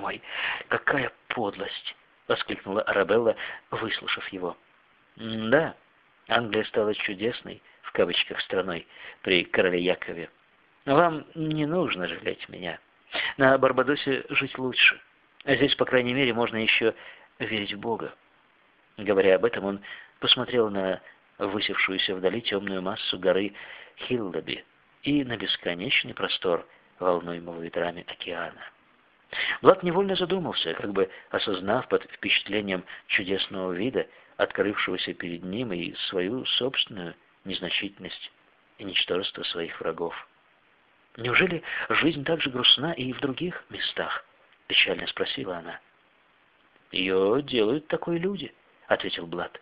мой, какая подлость!» — воскликнула Арабелла, выслушав его. «Да, Англия стала чудесной, в кавычках, страной при короле Якове. Вам не нужно жалеть меня. На Барбадосе жить лучше. А здесь, по крайней мере, можно еще верить в Бога». Говоря об этом, он посмотрел на высевшуюся вдали темную массу горы Хиллаби и на бесконечный простор волнуемого ветрами океана. Влад невольно задумался, как бы осознав под впечатлением чудесного вида, открывшегося перед ним, и свою собственную незначительность и ничтожество своих врагов. «Неужели жизнь так же грустна и в других местах?» — печально спросила она. «Ее делают такой люди», — ответил Блад.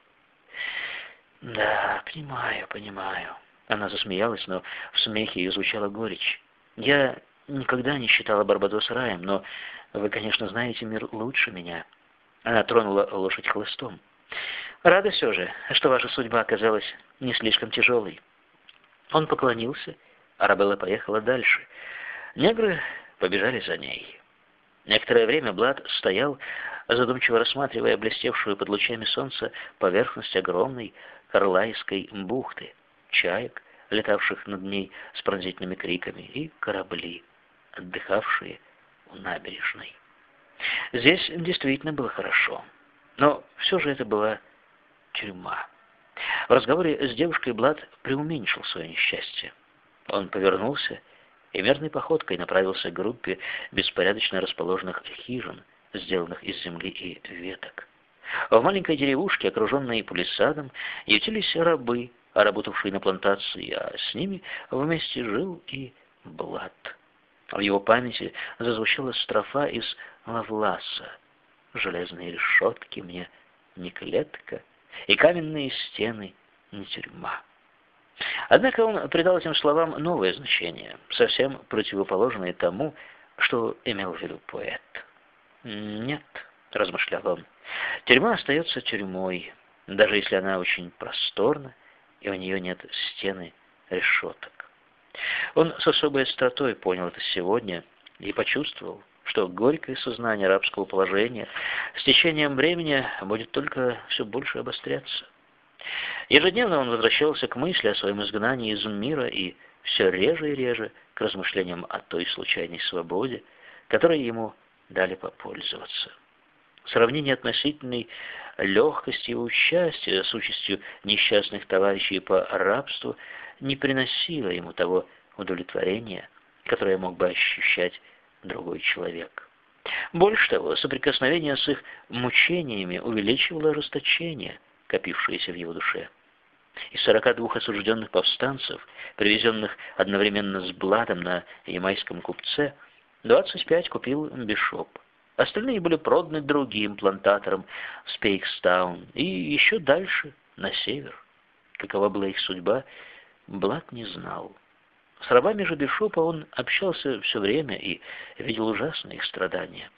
«Да, понимаю, понимаю». Она засмеялась, но в смехе ее звучала горечь. «Я никогда не считала Барбадос раем, но вы, конечно, знаете мир лучше меня». Она тронула лошадь хлыстом. «Рада все же, что ваша судьба оказалась не слишком тяжелой». Он поклонился, Арабелла поехала дальше. Негры побежали за ней. Некоторое время Блад стоял, задумчиво рассматривая блестевшую под лучами солнца поверхность огромной Карлайской бухты, чаек, летавших над ней с пронзительными криками, и корабли, отдыхавшие набережной. Здесь действительно было хорошо, но все же это была тюрьма. В разговоре с девушкой Блад преуменьшил свое несчастье. Он повернулся и мерной походкой направился к группе беспорядочно расположенных хижин, сделанных из земли и веток. В маленькой деревушке, окруженной палисадом, ютились рабы, работавшие на плантации, а с ними вместе жил и Блад. В его памяти зазвучала строфа из Лавласа. «Железные решетки мне не клетка, и каменные стены не тюрьма». Однако он придал этим словам новое значение, совсем противоположное тому, что имел в виду поэт. «Нет», — размышлял он, — «тюрьма остается тюрьмой, даже если она очень просторна, и у нее нет стены решеток». Он с особой остротой понял это сегодня и почувствовал, что горькое сознание рабского положения с течением времени будет только все больше обостряться. Ежедневно он возвращался к мысли о своем изгнании из мира и все реже и реже к размышлениям о той случайной свободе, которой ему дали попользоваться. Сравнение относительной легкости его счастья с участью несчастных товарищей по рабству не приносило ему того удовлетворения, которое мог бы ощущать другой человек. Больше того, соприкосновение с их мучениями увеличивало расточение, копившееся в его душе. Из 42 осужденных повстанцев, привезенных одновременно с Бладом на ямайском купце, 25 купил Бишоп. Остальные были проданы другим плантаторам в Спейкстаун и еще дальше, на север. Какова была их судьба, Блад не знал. С рабами же Бишопа он общался все время и видел ужасные их страдания.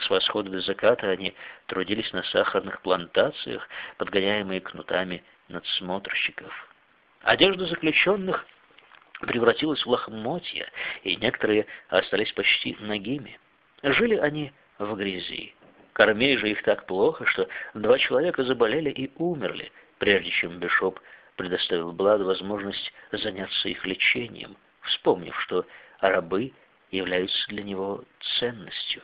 С восхода до заката они трудились на сахарных плантациях, подгоняемые кнутами надсмотрщиков. Одежда заключенных превратилась в лохмотья, и некоторые остались почти нагими. Жили они в грязи. Кормили же их так плохо, что два человека заболели и умерли, прежде чем Бишоп предоставил Бладу возможность заняться их лечением, вспомнив, что рабы являются для него ценностью.